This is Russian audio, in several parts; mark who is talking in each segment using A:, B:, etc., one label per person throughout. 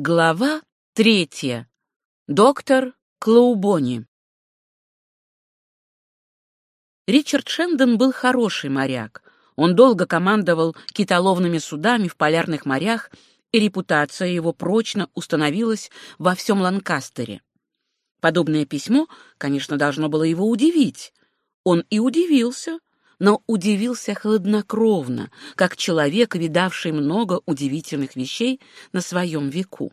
A: Глава третья. Доктор Клоубони. Ричард Шендон был хороший моряк. Он долго командовал китоловными судами в полярных морях, и репутация его прочно установилась во всем Ланкастере. Подобное письмо, конечно, должно было его удивить. Он и удивился, но удивился хладнокровно, как человек, видавший много удивительных вещей на своем веку.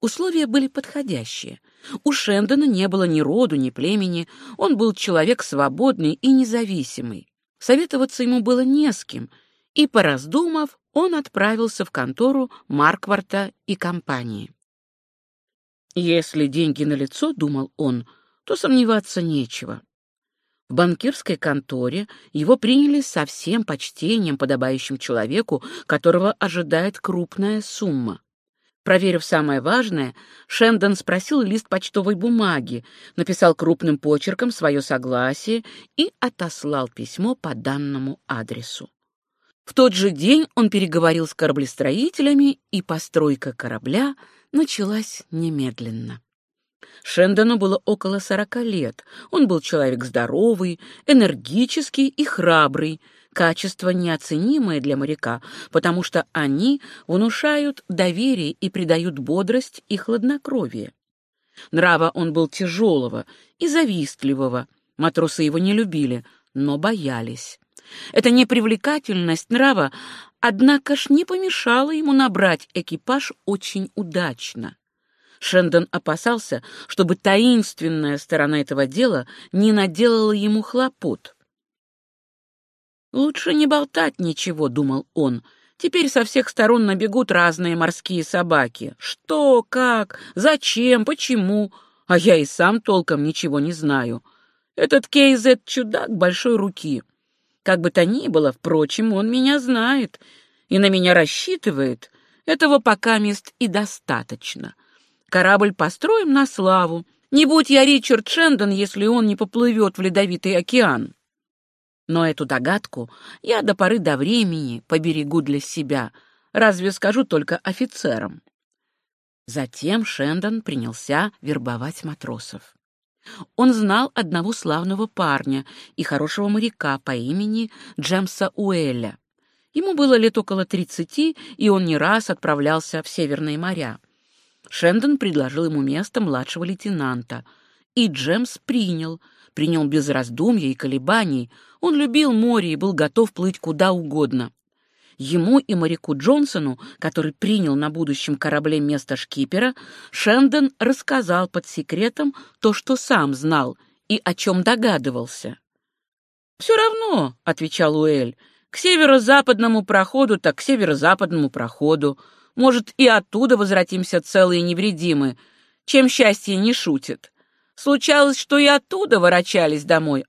A: Условия были подходящие. У Шендона не было ни роду, ни племени, он был человек свободный и независимый. Советоваться ему было не с кем, и, пораздумав, он отправился в контору Маркварта и компании. Если деньги налицо, думал он, то сомневаться нечего. В банкирской конторе его приняли со всем почтением, подобающим человеку, которого ожидает крупная сумма. Проверив самое важное, Шендон спросил лист почтовой бумаги, написал крупным почерком свое согласие и отослал письмо по данному адресу. В тот же день он переговорил с кораблестроителями, и постройка корабля началась немедленно. Шендону было около сорока лет. Он был человек здоровый, энергический и храбрый, качества неоценимые для моряка, потому что они внушают доверие и придают бодрость и хладнокровие. Нрава он был тяжелого и завистливого, матросы его не любили, но боялись. Эта непривлекательность нрава, однако ж, не помешала ему набрать экипаж очень удачно. Шендон опасался, чтобы таинственная сторона этого дела не наделала ему хлопот. «Лучше не болтать ничего», — думал он. «Теперь со всех сторон набегут разные морские собаки. Что, как, зачем, почему? А я и сам толком ничего не знаю. Этот Кейзет — чудак большой руки. Как бы то ни было, впрочем, он меня знает и на меня рассчитывает. Этого пока мест и достаточно». Корабль построим на славу. Не будь я Ричард Шендон, если он не поплывет в ледовитый океан. Но эту догадку я до поры до времени поберегу для себя, разве скажу только офицерам. Затем Шендон принялся вербовать матросов. Он знал одного славного парня и хорошего моряка по имени Джемса Уэлля. Ему было лет около тридцати, и он не раз отправлялся в Северные моря. Шендон предложил ему место младшего лейтенанта, и Джемс принял, принял без раздумья и колебаний. Он любил море и был готов плыть куда угодно. Ему и моряку Джонсону, который принял на будущем корабле место шкипера, Шендон рассказал под секретом то, что сам знал и о чем догадывался. «Все равно», — отвечал Уэль, — «к северо-западному проходу так к северо-западному проходу. Может, и оттуда возвратимся целые и невредимы, чем счастье не шутит. Случалось, что и оттуда ворочались домой.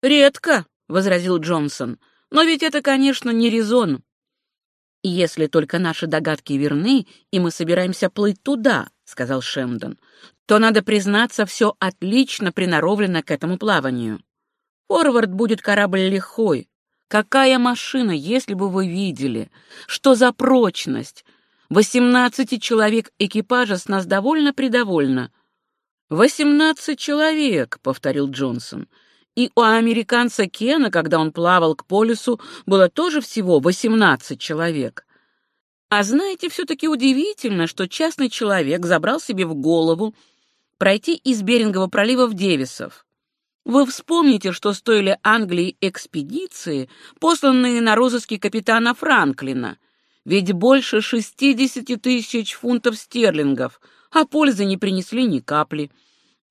A: «Редко», — возразил Джонсон, — «но ведь это, конечно, не резон. Если только наши догадки верны, и мы собираемся плыть туда», — сказал Шемдон, — «то, надо признаться, все отлично приноровлено к этому плаванию. Форвард будет корабль лихой, Какая машина, если бы вы видели? Что за прочность? Восемнадцати человек экипажа с нас довольно-предовольно. «Восемнадцать человек», — повторил Джонсон. «И у американца Кена, когда он плавал к полюсу, было тоже всего восемнадцать человек». А знаете, все-таки удивительно, что частный человек забрал себе в голову пройти из Берингового пролива в Девисов. Вы вспомните, что стоили Англии экспедиции, посланные на розыски капитана Франклина. Ведь больше 60 тысяч фунтов стерлингов, а пользы не принесли ни капли.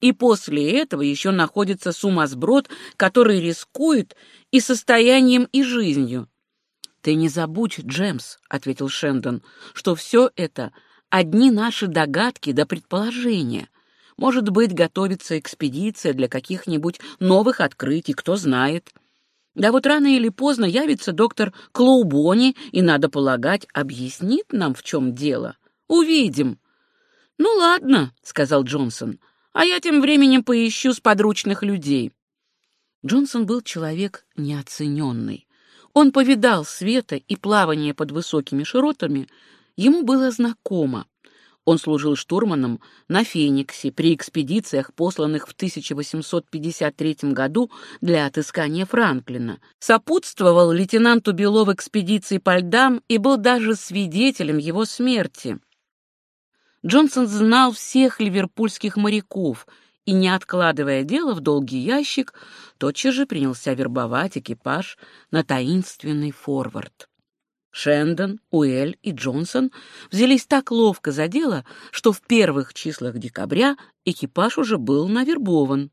A: И после этого еще находится сумасброд, который рискует и состоянием, и жизнью. «Ты не забудь, Джемс», — ответил Шендон, — «что все это одни наши догадки до да предположения. Может быть, готовится экспедиция для каких-нибудь новых открытий, кто знает. Да вот рано или поздно явится доктор Клоубони и, надо полагать, объяснит нам, в чем дело. Увидим. — Ну ладно, — сказал Джонсон, — а я тем временем поищу с подручных людей. Джонсон был человек неоцененный. Он повидал света и плавание под высокими широтами, ему было знакомо. Он служил штурманом на «Фениксе» при экспедициях, посланных в 1853 году для отыскания Франклина. Сопутствовал лейтенанту Белов экспедиции по льдам и был даже свидетелем его смерти. Джонсон знал всех ливерпульских моряков и, не откладывая дело в долгий ящик, тотчас же принялся вербовать экипаж на таинственный форвард. Шендон, Уэль и Джонсон взялись так ловко за дело, что в первых числах декабря экипаж уже был навербован.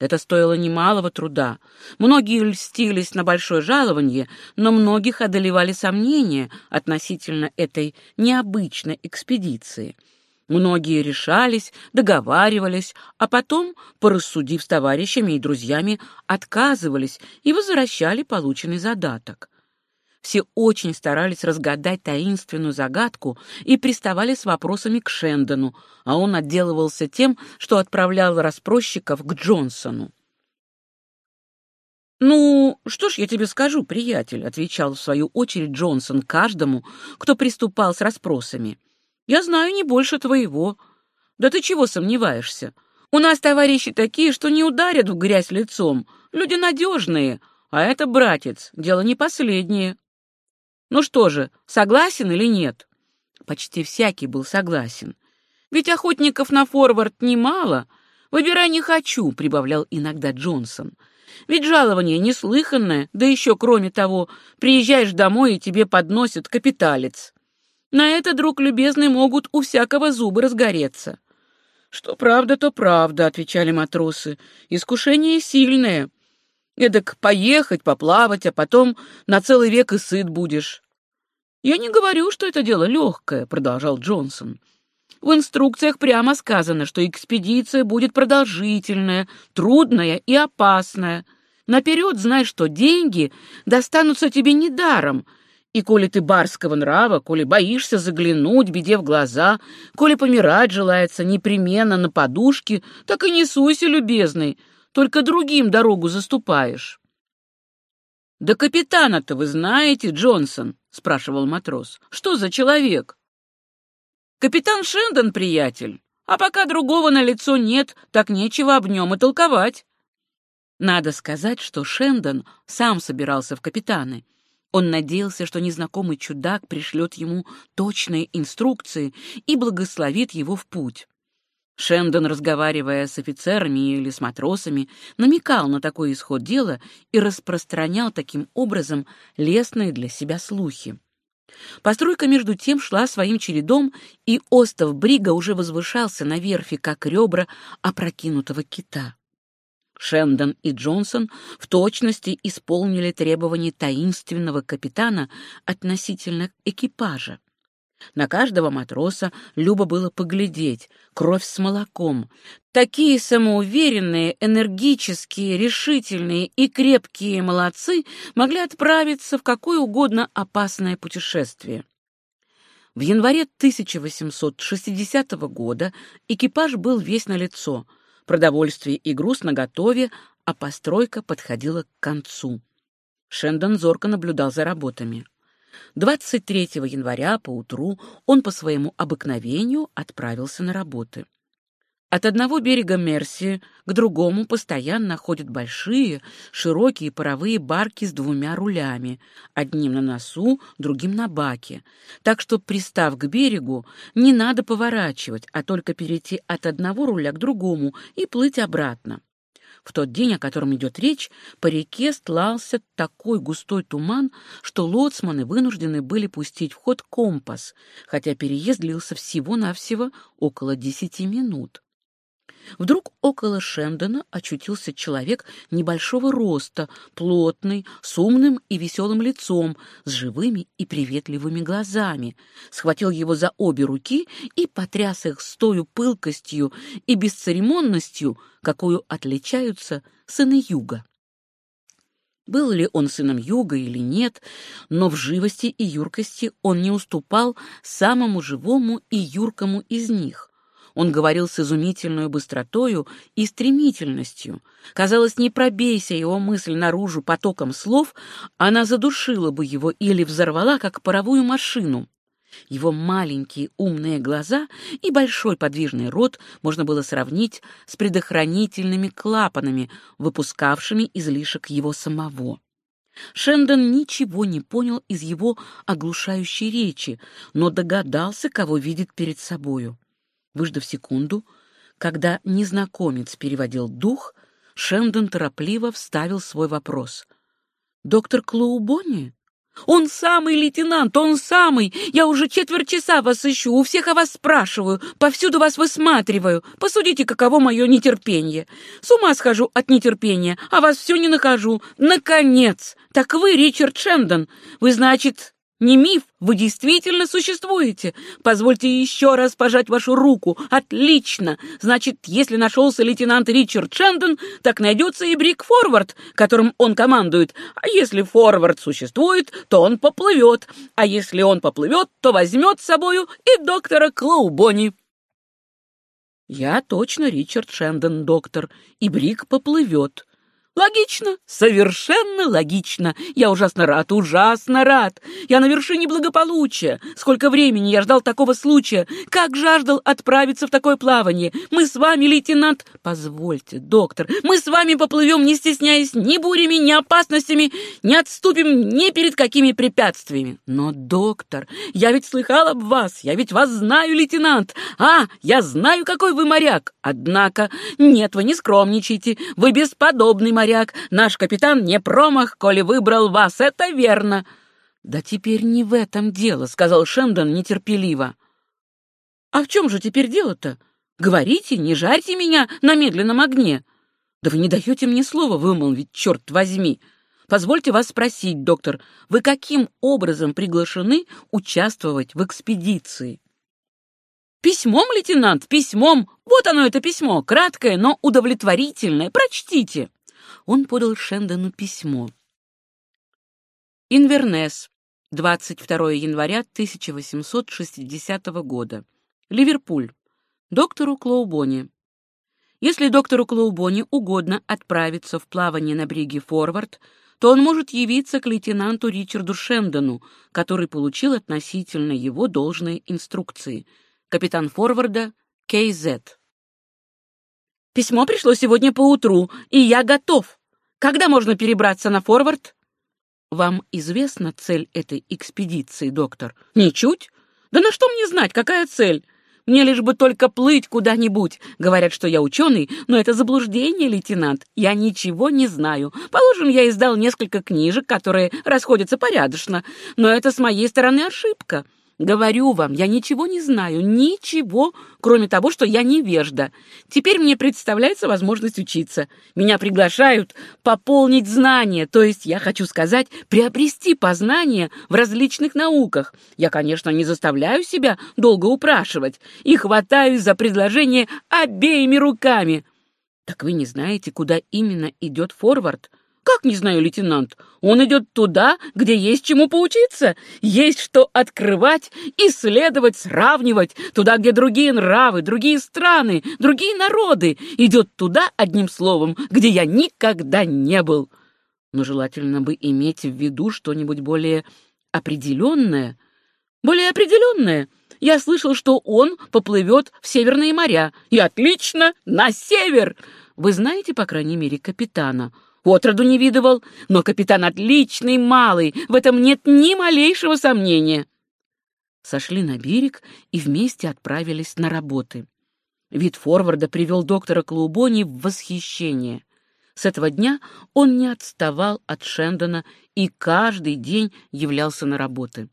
A: Это стоило немалого труда. Многие льстились на большое жалование, но многих одолевали сомнения относительно этой необычной экспедиции. Многие решались, договаривались, а потом, порассудив с товарищами и друзьями, отказывались и возвращали полученный задаток. Все очень старались разгадать таинственную загадку и приставали с вопросами к Шендону, а он отделывался тем, что отправлял расспросчиков к Джонсону. «Ну, что ж я тебе скажу, приятель», — отвечал в свою очередь Джонсон каждому, кто приступал с расспросами. «Я знаю не больше твоего. Да ты чего сомневаешься? У нас товарищи такие, что не ударят в грязь лицом. Люди надежные, а это, братец, дело не последнее». Ну что же, согласен или нет? Почти всякий был согласен. Ведь охотников на форвард немало. Выбирай не хочу, прибавлял иногда Джонсон. Ведь жалование неслыханное, да еще, кроме того, приезжаешь домой и тебе подносят капиталец. На это, друг любезный, могут у всякого зубы разгореться. Что правда, то правда, отвечали матросы. Искушение сильное. Эдак поехать, поплавать, а потом на целый век и сыт будешь. «Я не говорю, что это дело легкое», — продолжал Джонсон. «В инструкциях прямо сказано, что экспедиция будет продолжительная, трудная и опасная. Наперед знай, что деньги достанутся тебе недаром, и коли ты барского нрава, коли боишься заглянуть беде в глаза, коли помирать желается непременно на подушке, так и не суйся, любезный, только другим дорогу заступаешь». «Да капитана-то вы знаете, Джонсон?» — спрашивал матрос. «Что за человек?» «Капитан Шендон, приятель. А пока другого на лицо нет, так нечего об нем и толковать». Надо сказать, что Шендон сам собирался в капитаны. Он надеялся, что незнакомый чудак пришлет ему точные инструкции и благословит его в путь. Шендон, разговаривая с офицерами или с матросами, намекал на такой исход дела и распространял таким образом лестные для себя слухи. Постройка между тем шла своим чередом, и остов Брига уже возвышался на верфи, как ребра опрокинутого кита. Шендон и Джонсон в точности исполнили требования таинственного капитана относительно экипажа. На каждого матроса любо было поглядеть, кровь с молоком. Такие самоуверенные, энергические, решительные и крепкие молодцы могли отправиться в какое угодно опасное путешествие. В январе 1860 года экипаж был весь на лицо, продовольствие и груз наготове, а постройка подходила к концу. Шендон зорко наблюдал за работами. 23 января поутру он по своему обыкновению отправился на работы. От одного берега Мерси к другому постоянно ходят большие, широкие паровые барки с двумя рулями, одним на носу, другим на баке. Так что, пристав к берегу, не надо поворачивать, а только перейти от одного руля к другому и плыть обратно. В тот день, о котором идет речь, по реке стлался такой густой туман, что лоцманы вынуждены были пустить в ход компас, хотя переезд длился всего-навсего около десяти минут. Вдруг около Шендона очутился человек небольшого роста, плотный, с умным и веселым лицом, с живыми и приветливыми глазами, схватил его за обе руки и потряс их с тою пылкостью и бесцеремонностью, какую отличаются сыны юга. Был ли он сыном юга или нет, но в живости и юркости он не уступал самому живому и юркому из них. Он говорил с изумительной быстротою и стремительностью. Казалось, не пробейся его мысль наружу потоком слов, она задушила бы его или взорвала, как паровую машину. Его маленькие умные глаза и большой подвижный рот можно было сравнить с предохранительными клапанами, выпускавшими излишек его самого. Шендон ничего не понял из его оглушающей речи, но догадался, кого видит перед собою. Выждав секунду, когда незнакомец переводил дух, Шендон торопливо вставил свой вопрос. «Доктор Клоубони?» «Он самый, лейтенант, он самый! Я уже четверть часа вас ищу, у всех о вас спрашиваю, повсюду вас высматриваю. Посудите, каково мое нетерпение. С ума схожу от нетерпения, а вас все не нахожу. Наконец! Так вы Ричард Шендон. Вы, значит, не миф, вы действительно существуете. Позвольте еще раз пожать вашу руку. Отлично. Значит, если нашелся лейтенант Ричард Шендон, так найдется и Брик Форвард, которым он командует. А если Форвард существует, то он поплывет. А если он поплывет, то возьмет с собою и доктора Клоубони. Я точно Ричард Шендон, доктор, и Брик поплывет. Логично, совершенно логично. Я ужасно рад, ужасно рад. Я на вершине благополучия. Сколько времени я ждал такого случая. Как жаждал отправиться в такое плавание. Мы с вами, лейтенант... Позвольте, доктор, мы с вами поплывем, не стесняясь ни бурями, ни опасностями, не отступим ни перед какими препятствиями. Но, доктор, я ведь слыхал об вас. Я ведь вас знаю, лейтенант. А, я знаю, какой вы моряк. Однако, нет, вы не скромничайте. Вы бесподобный моряк моряк, наш капитан не промах, коли выбрал вас, это верно. Да теперь не в этом дело, сказал Шендон нетерпеливо. А в чем же теперь дело-то? Говорите, не жарьте меня на медленном огне. Да вы не даете мне слова вымолвить, черт возьми. Позвольте вас спросить, доктор, вы каким образом приглашены участвовать в экспедиции? Письмом, лейтенант, письмом. Вот оно, это письмо, краткое, но удовлетворительное. Прочтите он подал Шендону письмо. Инвернес, 22 января 1860 года. Ливерпуль. Доктору Клоубони. Если доктору Клоубони угодно отправиться в плавание на бриге Форвард, то он может явиться к лейтенанту Ричарду Шендону, который получил относительно его должные инструкции. Капитан Форварда Кей-Зет. Письмо пришло сегодня поутру, и я готов. Когда можно перебраться на форвард? Вам известна цель этой экспедиции, доктор? Ничуть. Да на что мне знать, какая цель? Мне лишь бы только плыть куда-нибудь. Говорят, что я ученый, но это заблуждение, лейтенант. Я ничего не знаю. Положим, я издал несколько книжек, которые расходятся порядочно, но это с моей стороны ошибка. Говорю вам, я ничего не знаю, ничего, кроме того, что я невежда. Теперь мне представляется возможность учиться. Меня приглашают пополнить знания, то есть, я хочу сказать, приобрести познания в различных науках. Я, конечно, не заставляю себя долго упрашивать и хватаюсь за предложение обеими руками. Так вы не знаете, куда именно идет форвард? Как не знаю, лейтенант? Он идет туда, где есть чему поучиться, есть что открывать, исследовать, сравнивать, туда, где другие нравы, другие страны, другие народы. Идет туда, одним словом, где я никогда не был. Но желательно бы иметь в виду что-нибудь более определенное. Более определенное. Я слышал, что он поплывет в Северные моря. И отлично, на север! Вы знаете, по крайней мере, капитана — отроду не видывал, но капитан отличный малый, в этом нет ни малейшего сомнения. Сошли на берег и вместе отправились на работы. Вид форварда привел доктора Клоубони в восхищение. С этого дня он не отставал от Шендона и каждый день являлся на работы.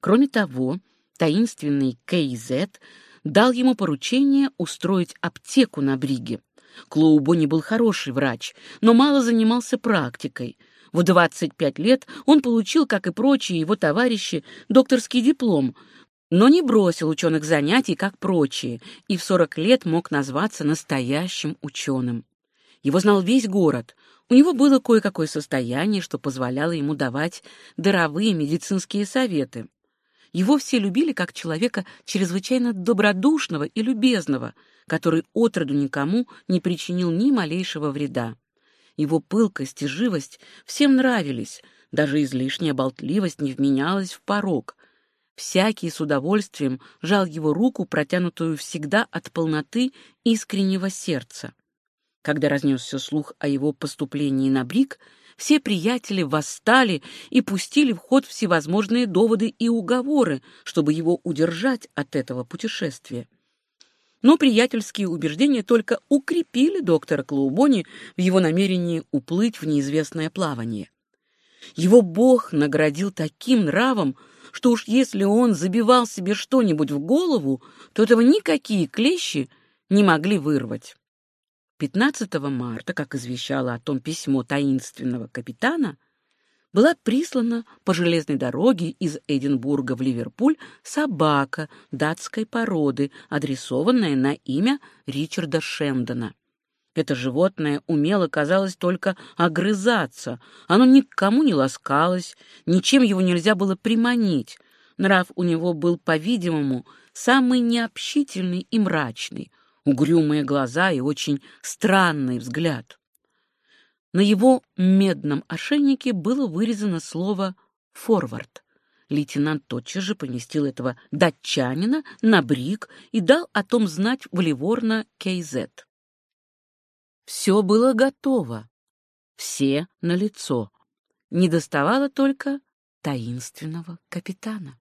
A: Кроме того, таинственный Кейзет дал ему поручение устроить аптеку на бриге. Клоубони был хороший врач, но мало занимался практикой. В 25 лет он получил, как и прочие его товарищи, докторский диплом, но не бросил ученых занятий, как прочие, и в 40 лет мог назваться настоящим ученым. Его знал весь город. У него было кое-какое состояние, что позволяло ему давать даровые медицинские советы. Его все любили как человека чрезвычайно добродушного и любезного — который отроду никому не причинил ни малейшего вреда. Его пылкость и живость всем нравились, даже излишняя болтливость не вменялась в порог. Всякий с удовольствием жал его руку, протянутую всегда от полноты искреннего сердца. Когда разнесся слух о его поступлении на Брик, все приятели восстали и пустили в ход всевозможные доводы и уговоры, чтобы его удержать от этого путешествия. Но приятельские убеждения только укрепили доктора Клоубони в его намерении уплыть в неизвестное плавание. Его Бог наградил таким нравом, что уж если он забивал себе что-нибудь в голову, то этого никакие клещи не могли вырвать. 15 марта, как извещало о том письмо таинственного капитана, была прислана по железной дороге из Эдинбурга в Ливерпуль собака датской породы, адресованная на имя Ричарда Шендона. Это животное умело, казалось, только огрызаться. Оно никому не ласкалось, ничем его нельзя было приманить. Нрав у него был, по-видимому, самый необщительный и мрачный, угрюмые глаза и очень странный взгляд. На его медном ошейнике было вырезано слово «форвард». Лейтенант тотчас же поместил этого датчанина на брик и дал о том знать в Ливорно Кейзет. Все было готово, все на лицо. Не доставало только таинственного капитана.